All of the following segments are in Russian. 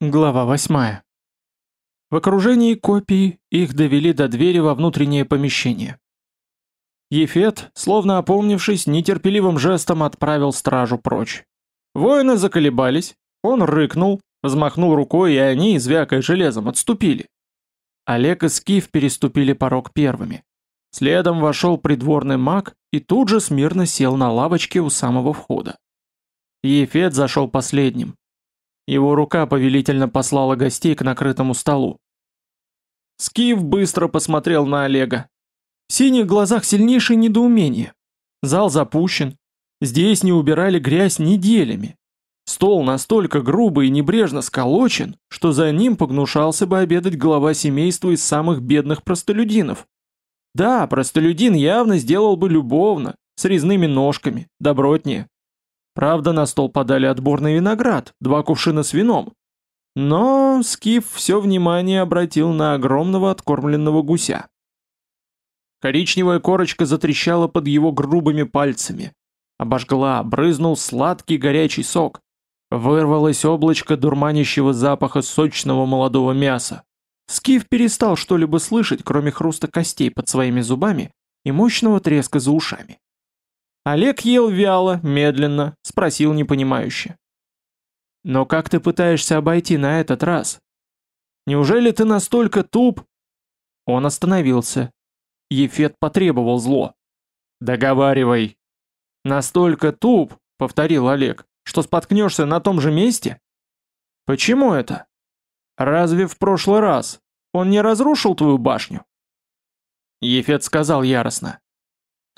Глава 8. В окружении копий их довели до двери во внутреннее помещение. Ефет, словно опомнившись, нетерпеливым жестом отправил стражу прочь. Воины заколебались, он рыкнул, взмахнул рукой, и они, звякая железом, отступили. Олег и Скиф переступили порог первыми. Следом вошел придворный маг и тут же смирно сел на лавочке у самого входа. Ефет зашел последним, его рука повелительно послала гостей к накрытому столу. Скиф быстро посмотрел на Олега. В синих глазах сильнейшее недоумение. Зал запущен. Здесь не убирали грязь неделями. Стол настолько грубо и небрежно сколочен, что за ним погнушался бы обедать глава семейства из самых бедных простолюдинов. Да, простолюдин явно сделал бы любовно, с резными ножками, добротнее. Правда, на стол подали отборный виноград, два кувшина с вином. Но Скиф все внимание обратил на огромного откормленного гуся. Коричневая корочка затрещала под его грубыми пальцами. Обожгла, брызнул сладкий горячий сок. Вырвалось облачко дурманящего запаха сочного молодого мяса. Скиф перестал что-либо слышать, кроме хруста костей под своими зубами и мощного треска за ушами. Олег ел вяло, медленно, спросил непонимающе. «Но как ты пытаешься обойти на этот раз? Неужели ты настолько туп?» Он остановился. Ефет потребовал зло. «Договаривай». «Настолько туп», — повторил Олег, — «что споткнешься на том же месте?» «Почему это? Разве в прошлый раз он не разрушил твою башню?» Ефет сказал яростно.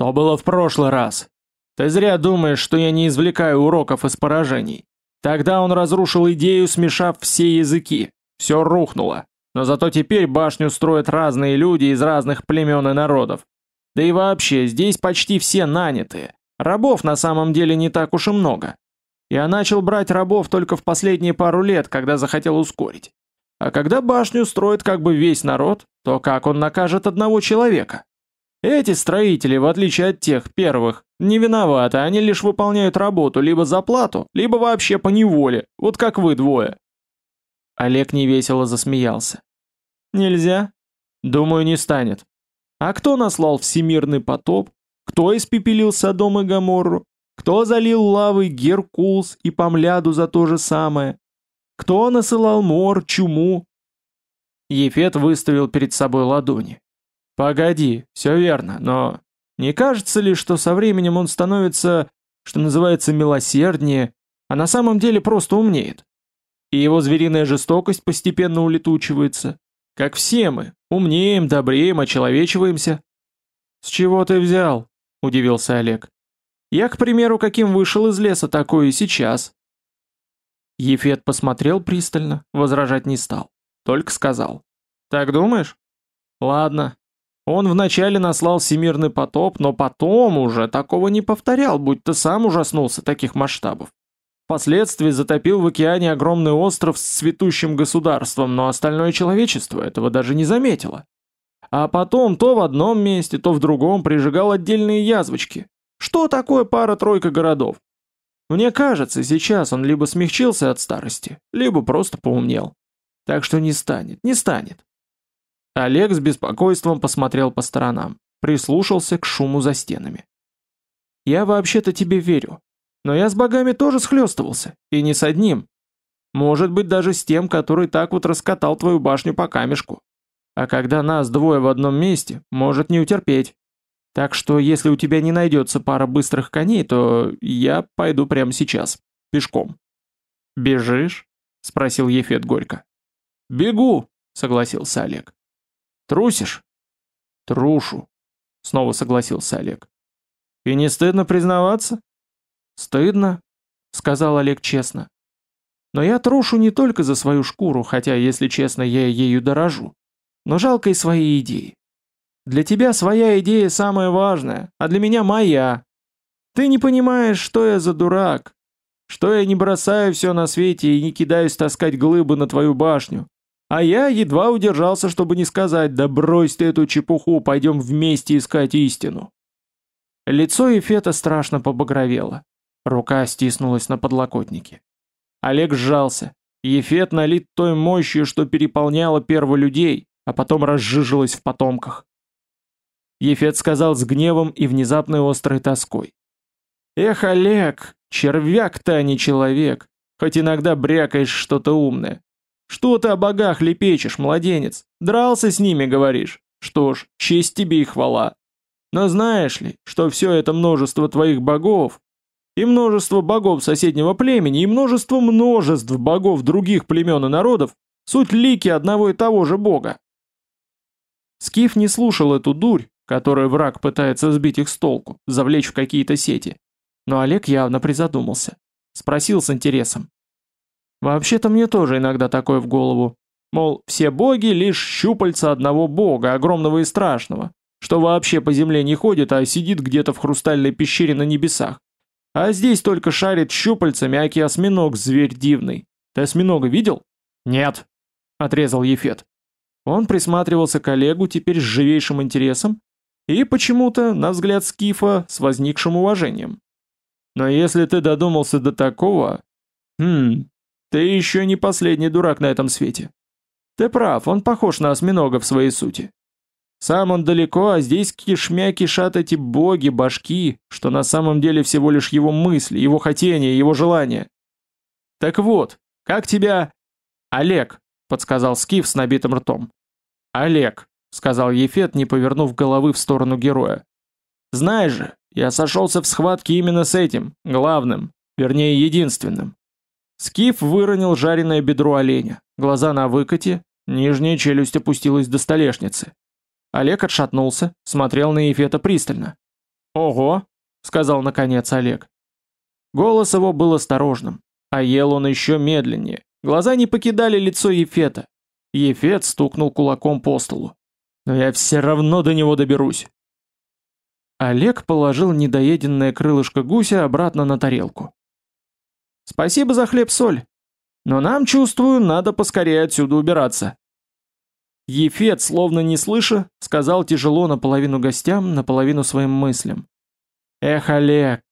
«То было в прошлый раз. Ты зря думаешь, что я не извлекаю уроков из поражений. Тогда он разрушил идею, смешав все языки. Все рухнуло. Но зато теперь башню строят разные люди из разных племен и народов. Да и вообще, здесь почти все нанятые. Рабов на самом деле не так уж и много. Я начал брать рабов только в последние пару лет, когда захотел ускорить. А когда башню строит как бы весь народ, то как он накажет одного человека? Эти строители, в отличие от тех первых, не виноваты, они лишь выполняют работу либо за плату, либо вообще по неволе, вот как вы двое. Олег невесело засмеялся. Нельзя? Думаю, не станет. А кто наслал всемирный потоп? Кто испепелил Содом и Гоморру? Кто залил лавой Геркулс и Помляду за то же самое? Кто насылал мор, чуму? Ефет выставил перед собой ладони. Погоди, все верно, но не кажется ли, что со временем он становится, что называется, милосерднее, а на самом деле просто умнеет? И его звериная жестокость постепенно улетучивается. Как все мы, умнеем, добреем, очеловечиваемся. С чего ты взял? Удивился Олег. Я, к примеру, каким вышел из леса, такой и сейчас. Ефет посмотрел пристально, возражать не стал. Только сказал. Так думаешь? Ладно, он вначале наслал всемирный потоп, но потом уже такого не повторял, будь то сам ужаснулся таких масштабов. Впоследствии затопил в океане огромный остров с цветущим государством, но остальное человечество этого даже не заметило. А потом то в одном месте, то в другом прижигал отдельные язвочки. Что такое пара-тройка городов? Мне кажется, сейчас он либо смягчился от старости, либо просто поумнел. Так что не станет, не станет. Олег с беспокойством посмотрел по сторонам, прислушался к шуму за стенами. «Я вообще-то тебе верю, но я с богами тоже схлестывался, и не с одним. Может быть, даже с тем, который так вот раскатал твою башню по камешку. А когда нас двое в одном месте, может не утерпеть. Так что, если у тебя не найдется пара быстрых коней, то я пойду прямо сейчас, пешком». «Бежишь?» — спросил Ефет горько. «Бегу», — согласился Олег. Трусишь? Трушу, снова согласился Олег. И не стыдно признаваться? Стыдно, сказал Олег честно. Но я трушу не только за свою шкуру, хотя, если честно, я ею дорожу, но жалко и свои идеи. Для тебя своя идея самая важная, а для меня моя. Ты не понимаешь, что я за дурак, что я не бросаю все на свете и не кидаюсь таскать глыбы на твою башню, а я едва удержался, чтобы не сказать «Да брось ты эту чепуху, пойдем вместе искать истину». Лицо Ефета страшно побагровело. Рука стиснулась на подлокотнике. Олег сжался. Ефет налит той мощью, что переполняла людей, а потом разжижилась в потомках. Ефет сказал с гневом и внезапной острой тоской. «Эх, Олег, червяк ты, а не человек, хоть иногда брякаешь что-то умное. Что ты о богах лепечешь, младенец? Дрался с ними, говоришь? Что ж, честь тебе и хвала. Но знаешь ли, что все это множество твоих богов, и множество богов соседнего племени, и множество множеств богов других племен и народов, суть лики одного и того же бога. Скиф не слушал эту дурь, которую враг пытается сбить их с толку, завлечь в какие-то сети. Но Олег явно призадумался. Спросил с интересом. «Вообще-то мне тоже иногда такое в голову. Мол, все боги лишь щупальца одного бога, огромного и страшного, что вообще по земле не ходит, а сидит где-то в хрустальной пещере на небесах. А здесь только шарит щупальцами аки осьминог, зверь дивный. Ты осьминога видел? Нет, отрезал Ефет. Он присматривался к Олегу теперь с живейшим интересом и почему-то, на взгляд Скифа, с возникшим уважением. Но если ты додумался до такого... Хм, ты еще не последний дурак на этом свете. Ты прав, он похож на осьминога в своей сути. Сам он далеко, а здесь кишмя кишат эти боги, башки, что на самом деле всего лишь его мысли, его хотения, его желания. Так вот, как тебя... Олег, подсказал Скиф с набитым ртом. Олег, сказал Ефет, не повернув головы в сторону героя. Знаешь же, я сошелся в схватке именно с этим, главным, вернее единственным. Скиф выронил жареное бедро оленя, глаза на выкате, нижняя челюсть опустилась до столешницы. Олег отшатнулся, смотрел на Ефета пристально. «Ого!» — сказал наконец Олег. Голос его был осторожным, а ел он еще медленнее. Глаза не покидали лицо Ефета. Ефет стукнул кулаком по столу. «Но я все равно до него доберусь!» Олег положил недоеденное крылышко гуся обратно на тарелку. «Спасибо за хлеб-соль, но нам, чувствую, надо поскорее отсюда убираться». Ефет, словно не слыша, сказал тяжело наполовину гостям, наполовину своим мыслям. «Эх, Олег,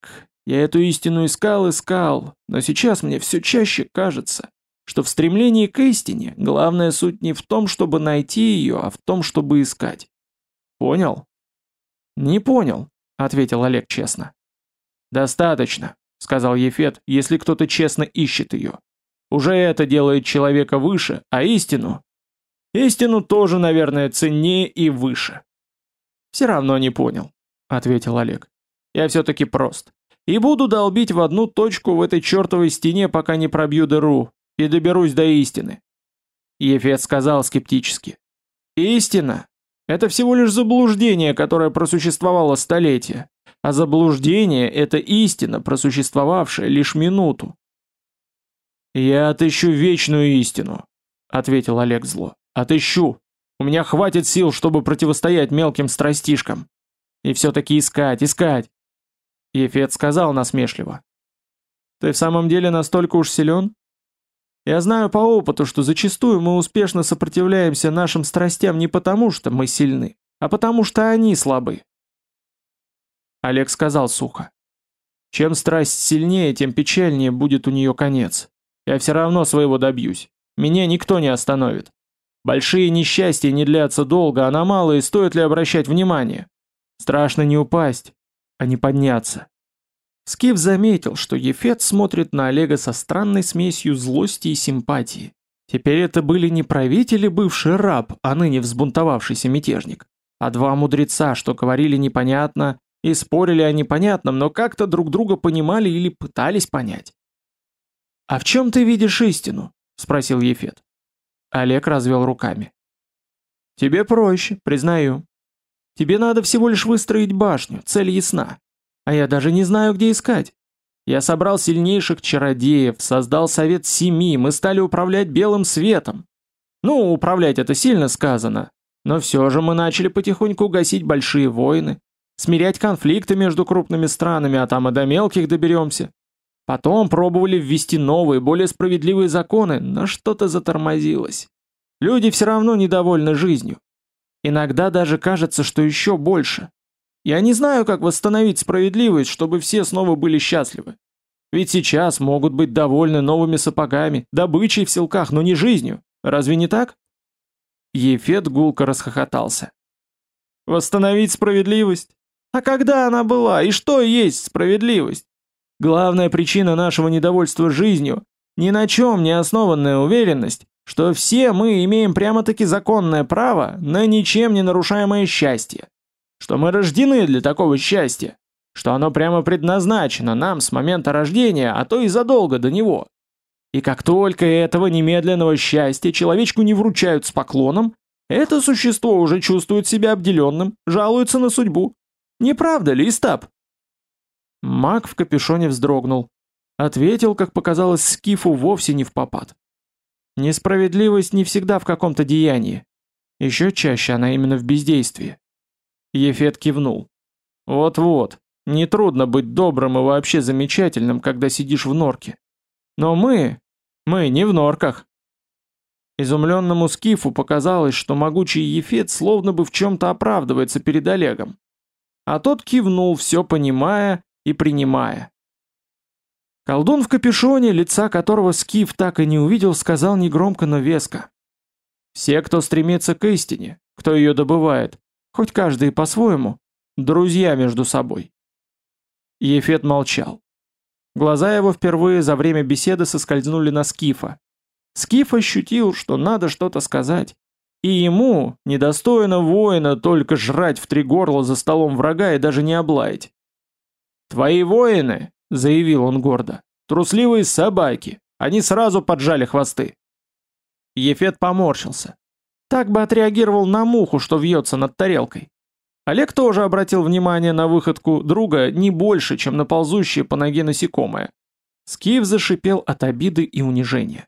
я эту истину искал, искал, но сейчас мне все чаще кажется, что в стремлении к истине главная суть не в том, чтобы найти ее, а в том, чтобы искать. Понял?» «Не понял», — ответил Олег честно. «Достаточно», — сказал Ефет, — «если кто-то честно ищет ее. Уже это делает человека выше, а истину Истину тоже, наверное, ценнее и выше. Все равно не понял, ответил Олег. Я все-таки прост. И буду долбить в одну точку в этой чертовой стене, пока не пробью дыру, и доберусь до истины. Ефет сказал скептически. Истина — это всего лишь заблуждение, которое просуществовало столетия. А заблуждение — это истина, просуществовавшая лишь минуту. «Я отыщу вечную истину», — ответил Олег зло. Отыщу. У меня хватит сил, чтобы противостоять мелким страстишкам. И все-таки искать, искать. Ефет сказал насмешливо. Ты в самом деле настолько уж силен? Я знаю по опыту, что зачастую мы успешно сопротивляемся нашим страстям не потому, что мы сильны, а потому что они слабы. Олег сказал сухо. Чем страсть сильнее, тем печальнее будет у нее конец. Я все равно своего добьюсь. Меня никто не остановит. Большие несчастья не длятся долго, а на малые стоит ли обращать внимание? Страшно не упасть, а не подняться. Скиф заметил, что Ефет смотрит на Олега со странной смесью злости и симпатии. Теперь это были не правители бывший раб, а ныне взбунтовавшийся мятежник, а два мудреца, что говорили непонятно и спорили о непонятном, но как-то друг друга понимали или пытались понять. «А в чем ты видишь истину?» — спросил Ефет. Олег развел руками. Тебе проще, признаю. Тебе надо всего лишь выстроить башню, цель ясна. А я даже не знаю, где искать. Я собрал сильнейших чародеев, создал совет семи, мы стали управлять белым светом. Ну, управлять это сильно сказано. Но все же мы начали потихоньку гасить большие войны, смирять конфликты между крупными странами, а там и до мелких доберемся. Потом пробовали ввести новые, более справедливые законы, но что-то затормозилось. Люди все равно недовольны жизнью. Иногда даже кажется, что еще больше. Я не знаю, как восстановить справедливость, чтобы все снова были счастливы. Ведь сейчас могут быть довольны новыми сапогами, добычей в селках, но не жизнью. Разве не так? Ефет гулко расхохотался. Восстановить справедливость? А когда она была? И что есть справедливость? Главная причина нашего недовольства жизнью – ни на чем не основанная уверенность, что все мы имеем прямо-таки законное право на ничем не нарушаемое счастье, что мы рождены для такого счастья, что оно прямо предназначено нам с момента рождения, а то и задолго до него. И как только этого немедленного счастья человечку не вручают с поклоном, это существо уже чувствует себя обделенным, жалуется на судьбу. Не правда ли, Истап? Маг в капюшоне вздрогнул. Ответил, как показалось Скифу, вовсе не в попад. Несправедливость не всегда в каком-то деянии. Еще чаще она именно в бездействии. Ефет кивнул. Вот-вот, нетрудно быть добрым и вообще замечательным, когда сидишь в норке. Но мы, мы не в норках. Изумленному Скифу показалось, что могучий Ефет словно бы в чем-то оправдывается перед Олегом. А тот кивнул, все понимая и принимая. Колдун в капюшоне, лица которого Скиф так и не увидел, сказал негромко, но веско. «Все, кто стремится к истине, кто ее добывает, хоть каждый по-своему, друзья между собой». Ефет молчал. Глаза его впервые за время беседы соскользнули на Скифа. Скиф ощутил, что надо что-то сказать. И ему, недостойно воина, только жрать в три горла за столом врага и даже не облаять. «Твои воины», — заявил он гордо, — «трусливые собаки, они сразу поджали хвосты». Ефет поморщился. Так бы отреагировал на муху, что вьется над тарелкой. Олег тоже обратил внимание на выходку друга не больше, чем на ползущее по ноге насекомое. Скиф зашипел от обиды и унижения.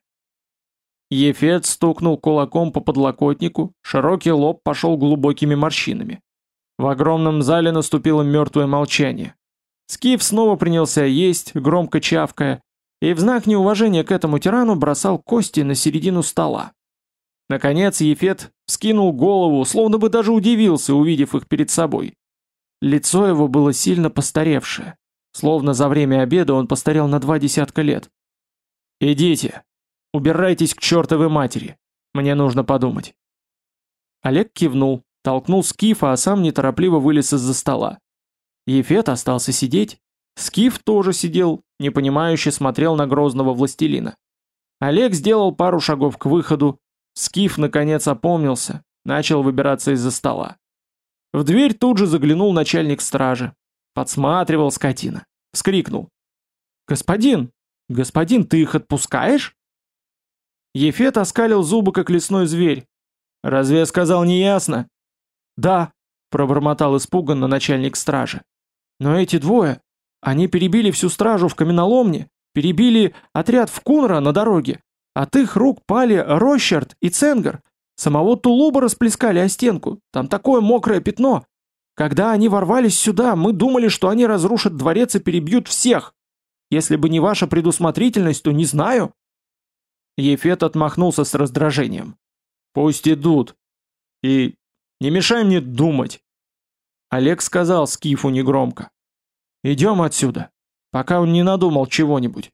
Ефет стукнул кулаком по подлокотнику, широкий лоб пошел глубокими морщинами. В огромном зале наступило мертвое молчание. Скиф снова принялся есть, громко чавкая, и в знак неуважения к этому тирану бросал кости на середину стола. Наконец Ефет скинул голову, словно бы даже удивился, увидев их перед собой. Лицо его было сильно постаревшее, словно за время обеда он постарел на два десятка лет. «Идите, убирайтесь к чертовой матери, мне нужно подумать». Олег кивнул, толкнул Скифа, а сам неторопливо вылез из-за стола. Ефет остался сидеть. Скиф тоже сидел, непонимающе смотрел на грозного властелина. Олег сделал пару шагов к выходу. Скиф наконец опомнился, начал выбираться из-за стола. В дверь тут же заглянул начальник стражи. Подсматривал скотина. Вскрикнул. «Господин! Господин, ты их отпускаешь?» Ефет оскалил зубы, как лесной зверь. «Разве я сказал неясно?» «Да», — пробормотал испуганно начальник стражи. Но эти двое, они перебили всю стражу в каменоломне, перебили отряд в Кунра на дороге. От их рук пали Рощард и Ценгар. Самого Тулуба расплескали о стенку. Там такое мокрое пятно. Когда они ворвались сюда, мы думали, что они разрушат дворец и перебьют всех. Если бы не ваша предусмотрительность, то не знаю. Ефет отмахнулся с раздражением. Пусть идут. И не мешай мне думать. Олег сказал Скифу негромко. «Идем отсюда, пока он не надумал чего-нибудь».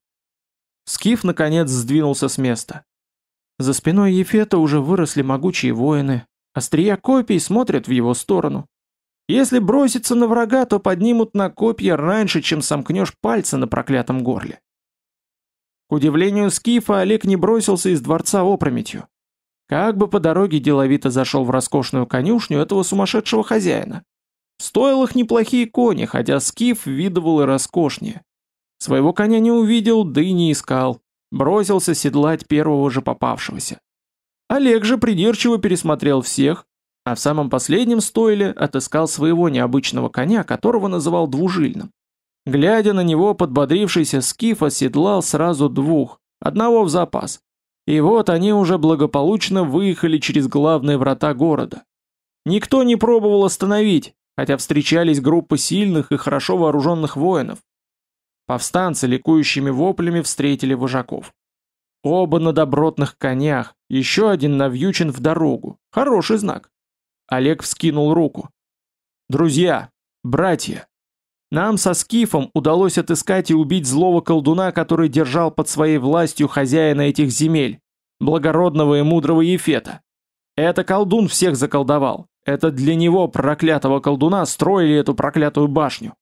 Скиф наконец сдвинулся с места. За спиной Ефета уже выросли могучие воины, острия копий смотрят в его сторону. Если броситься на врага, то поднимут на копья раньше, чем сомкнешь пальцы на проклятом горле. К удивлению Скифа, Олег не бросился из дворца опрометью. Как бы по дороге деловито зашел в роскошную конюшню этого сумасшедшего хозяина. Стоил их неплохие кони, хотя скиф видывал и роскошнее. Своего коня не увидел, да и не искал. Бросился седлать первого же попавшегося. Олег же придирчиво пересмотрел всех, а в самом последнем стойле отыскал своего необычного коня, которого называл двужильным. Глядя на него, подбодрившийся скиф оседлал сразу двух, одного в запас. И вот они уже благополучно выехали через главные врата города. Никто не пробовал остановить, хотя встречались группы сильных и хорошо вооруженных воинов. Повстанцы ликующими воплями встретили вожаков. Оба на добротных конях, еще один навьючен в дорогу. Хороший знак. Олег вскинул руку. «Друзья! Братья! Нам со Скифом удалось отыскать и убить злого колдуна, который держал под своей властью хозяина этих земель, благородного и мудрого Ефета. Это колдун всех заколдовал. Это для него, проклятого колдуна, строили эту проклятую башню.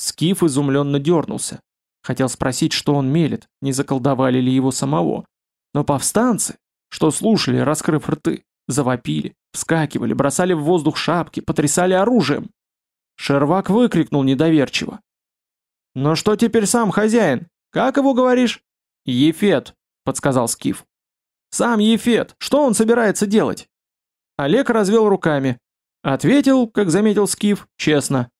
Скиф изумленно дернулся. Хотел спросить, что он мелет, не заколдовали ли его самого. Но повстанцы, что слушали, раскрыв рты, завопили, вскакивали, бросали в воздух шапки, потрясали оружием. Шервак выкрикнул недоверчиво. «Но что теперь сам хозяин? Как его говоришь?» «Ефет», — подсказал Скиф. «Сам Ефет, что он собирается делать?» Олег развел руками. Ответил, как заметил Скиф, честно.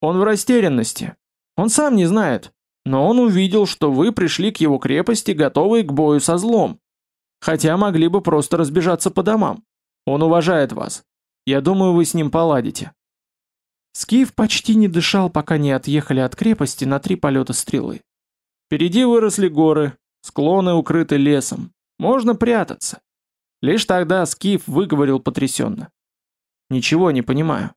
«Он в растерянности. Он сам не знает, но он увидел, что вы пришли к его крепости, готовые к бою со злом. Хотя могли бы просто разбежаться по домам. Он уважает вас. Я думаю, вы с ним поладите». Скиф почти не дышал, пока не отъехали от крепости на три полета стрелы. Впереди выросли горы, склоны укрыты лесом. Можно прятаться. Лишь тогда Скиф выговорил потрясенно. «Ничего не понимаю».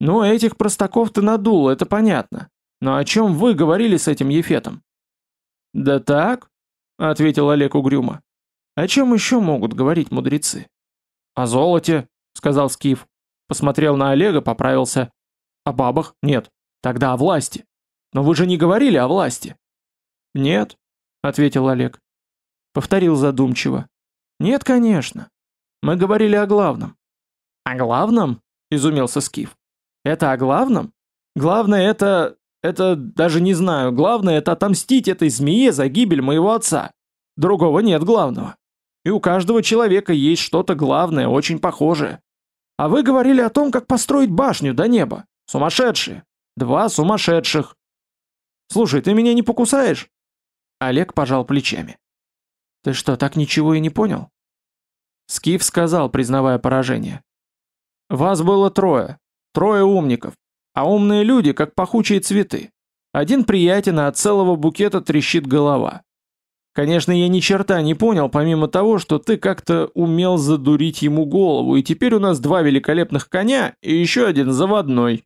«Ну, этих простаков ты надул, это понятно. Но о чем вы говорили с этим Ефетом?» «Да так», — ответил Олег угрюмо. «О чем еще могут говорить мудрецы?» «О золоте», — сказал Скиф. Посмотрел на Олега, поправился. О бабах? Нет. Тогда о власти. Но вы же не говорили о власти. Нет, ответил Олег. Повторил задумчиво. Нет, конечно. Мы говорили о главном. О главном? Изумился Скиф. Это о главном? Главное это... Это даже не знаю. Главное это отомстить этой змее за гибель моего отца. Другого нет главного. И у каждого человека есть что-то главное, очень похожее. А вы говорили о том, как построить башню до неба. Сумасшедшие! Два сумасшедших! Слушай, ты меня не покусаешь?» Олег пожал плечами. «Ты что, так ничего и не понял?» Скиф сказал, признавая поражение. «Вас было трое. Трое умников. А умные люди, как пахучие цветы. Один приятен, а от целого букета трещит голова. Конечно, я ни черта не понял, помимо того, что ты как-то умел задурить ему голову, и теперь у нас два великолепных коня и еще один заводной.